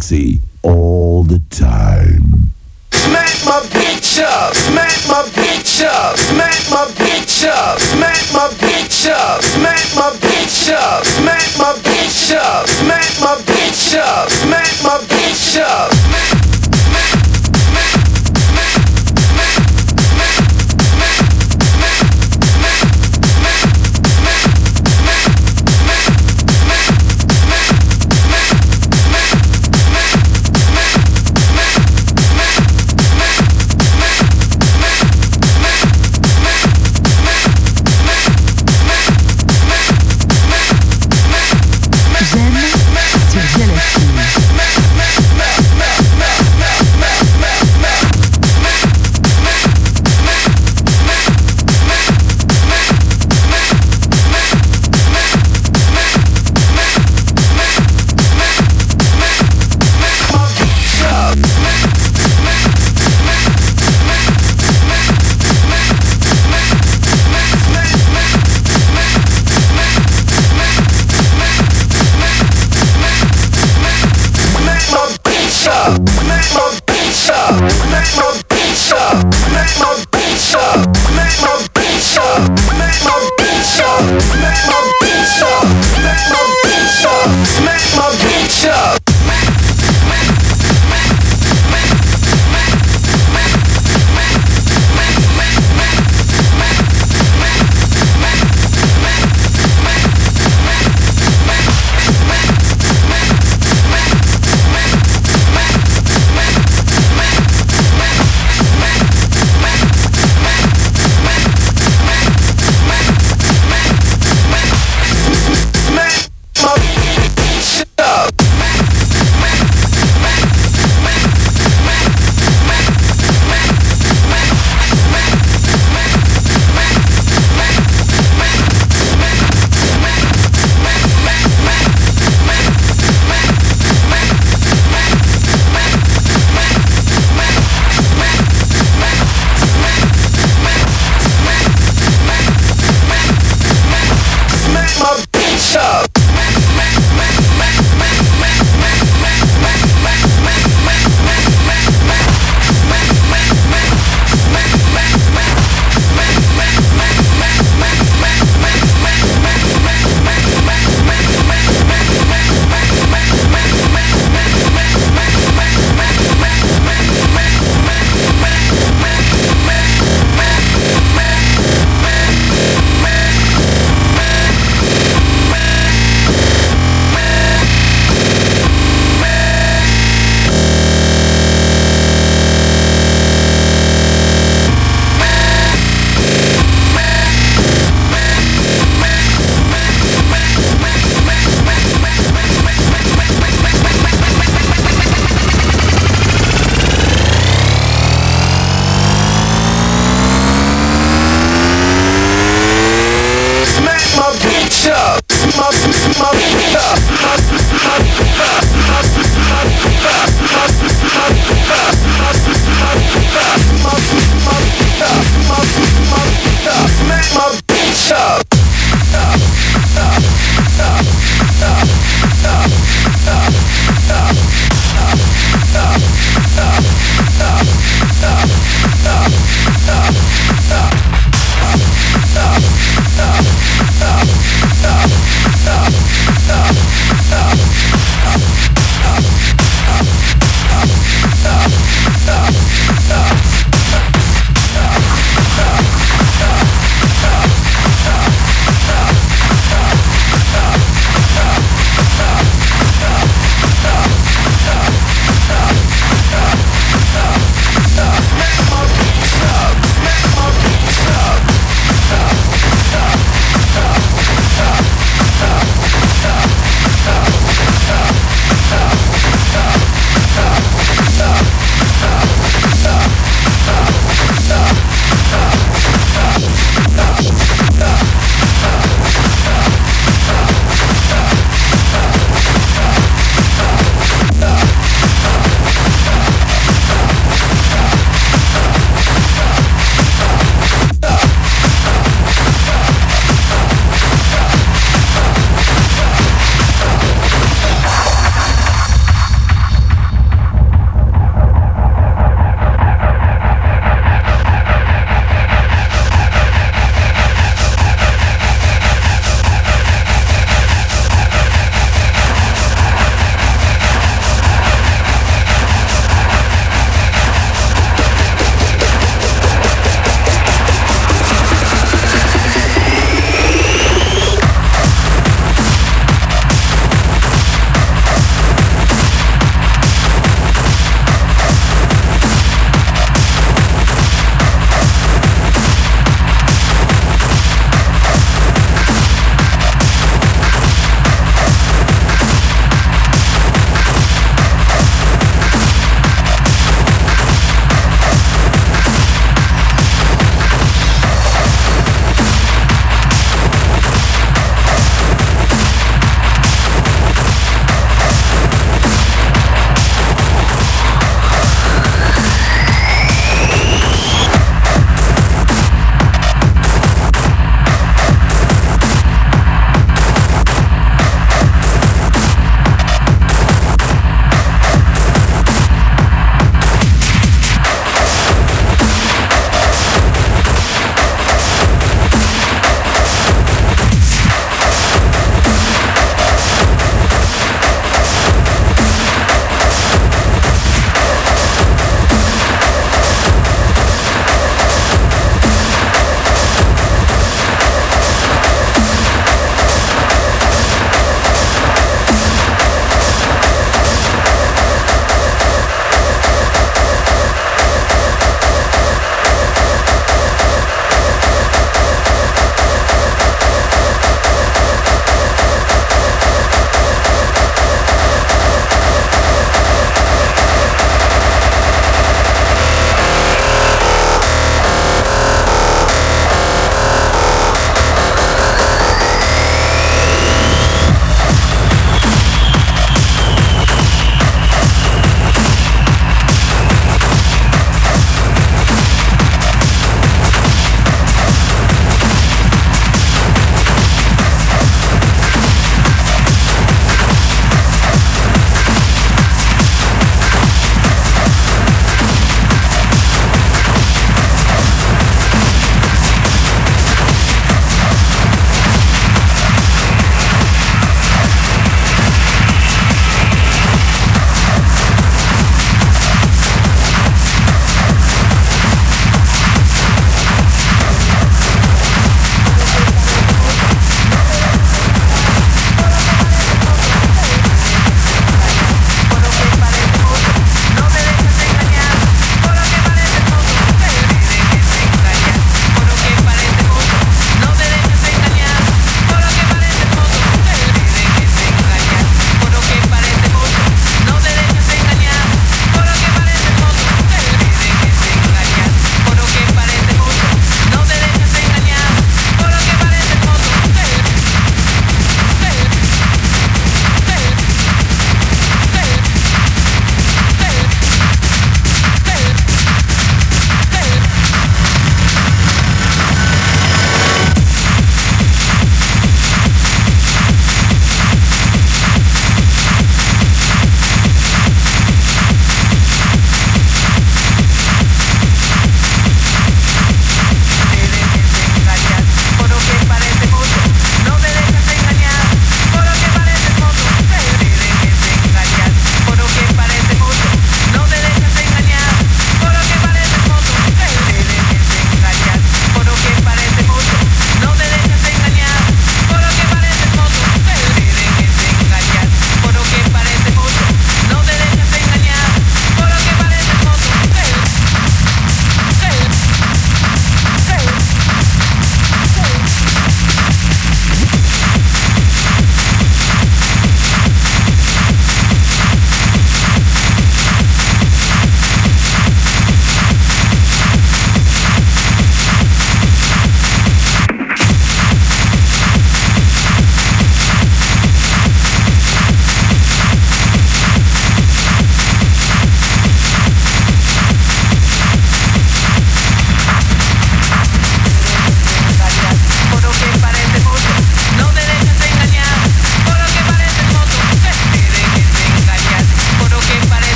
sexy all the time. Smack my bitch up, smack my bitch up, smack my bitch up, smack my bitch up, smack my bitch up, smack my bitch up, smack my bitch up, smack my bitch up. J'aime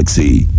galaxy